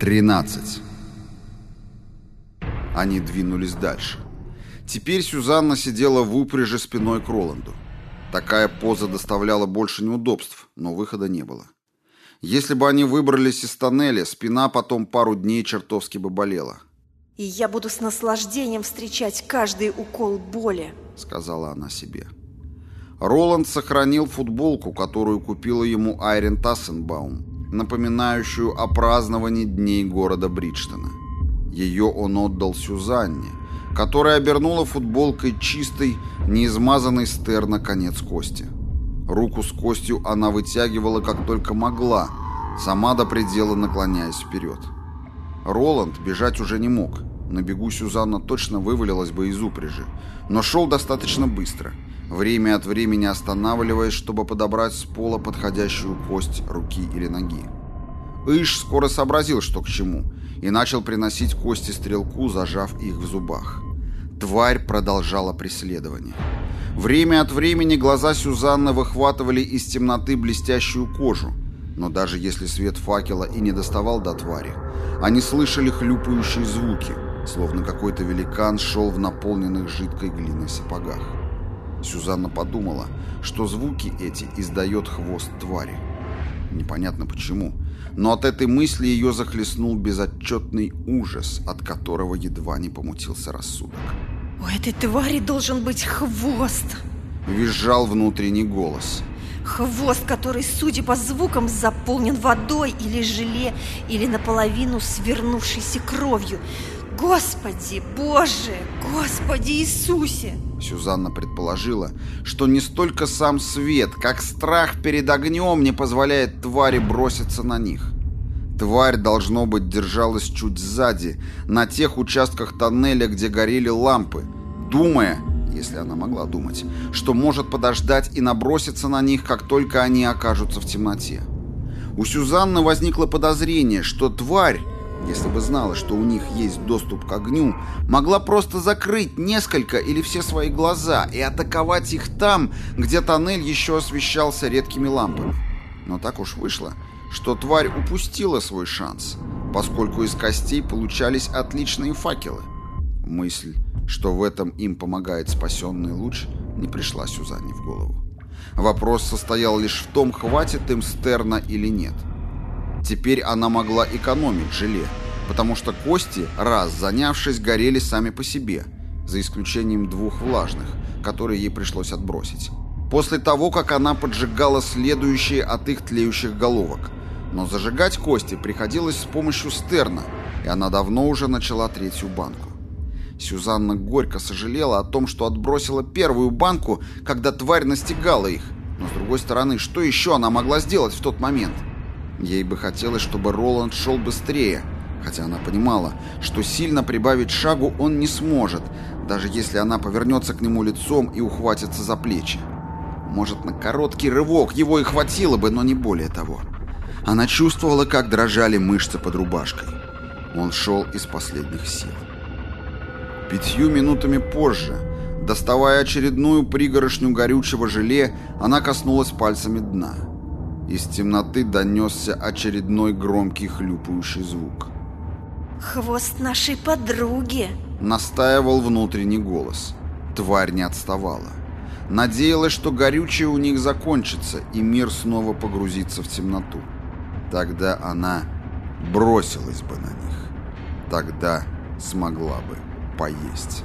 13. Они двинулись дальше. Теперь Сюзанна сидела в упряжи спиной к Роланду. Такая поза доставляла больше неудобств, но выхода не было. Если бы они выбрались из тоннеля, спина потом пару дней чертовски бы болела. И я буду с наслаждением встречать каждый укол боли, сказала она себе. Роланд сохранил футболку, которую купила ему Айрен Тассенбаум, напоминающую о праздновании дней города Бриджтона. Ее он отдал Сюзанне, которая обернула футболкой чистой, неизмазанной стер на конец кости. Руку с костью она вытягивала как только могла, сама до предела наклоняясь вперед. Роланд бежать уже не мог. На бегу Сюзанна точно вывалилась бы из упряжи, но шел достаточно быстро, время от времени останавливаясь, чтобы подобрать с пола подходящую кость руки или ноги. Иш скоро сообразил, что к чему, и начал приносить кости стрелку, зажав их в зубах. Тварь продолжала преследование. Время от времени глаза Сюзанны выхватывали из темноты блестящую кожу, но даже если свет факела и не доставал до твари, они слышали хлюпающие звуки, словно какой-то великан шел в наполненных жидкой глиной сапогах. Сюзанна подумала, что звуки эти издает хвост твари. Непонятно почему, но от этой мысли ее захлестнул безотчетный ужас, от которого едва не помутился рассудок. У этой твари должен быть хвост. Визжал внутренний голос. Хвост, который, судя по звукам, заполнен водой или желе, или наполовину свернувшейся кровью. Господи, Боже, Господи Иисусе! Сюзанна предположила, что не столько сам свет, как страх перед огнем не позволяет твари броситься на них. Тварь, должно быть, держалась чуть сзади, на тех участках тоннеля, где горели лампы, думая, если она могла думать, что может подождать и наброситься на них, как только они окажутся в темноте. У Сюзанны возникло подозрение, что тварь, если бы знала, что у них есть доступ к огню, могла просто закрыть несколько или все свои глаза и атаковать их там, где тоннель еще освещался редкими лампами. Но так уж вышло, что тварь упустила свой шанс, поскольку из костей получались отличные факелы. Мысль, что в этом им помогает спасенный луч, не пришла Сюзанне в голову. Вопрос состоял лишь в том, хватит им стерна или нет. Теперь она могла экономить желе, потому что кости, раз занявшись, горели сами по себе, за исключением двух влажных, которые ей пришлось отбросить. После того, как она поджигала следующие от их тлеющих головок – но зажигать кости приходилось с помощью стерна, и она давно уже начала третью банку. Сюзанна горько сожалела о том, что отбросила первую банку, когда тварь настигала их. Но с другой стороны, что еще она могла сделать в тот момент? Ей бы хотелось, чтобы Роланд шел быстрее, хотя она понимала, что сильно прибавить шагу он не сможет, даже если она повернется к нему лицом и ухватится за плечи. Может, на короткий рывок его и хватило бы, но не более того. Она чувствовала, как дрожали мышцы под рубашкой. Он шел из последних сил. Пятью минутами позже, доставая очередную пригорошню горючего желе, она коснулась пальцами дна. Из темноты донесся очередной громкий хлюпающий звук. «Хвост нашей подруги!» Настаивал внутренний голос. Тварь не отставала. Надеялась, что горючее у них закончится, и мир снова погрузится в темноту. Тогда она бросилась бы на них. Тогда смогла бы поесть.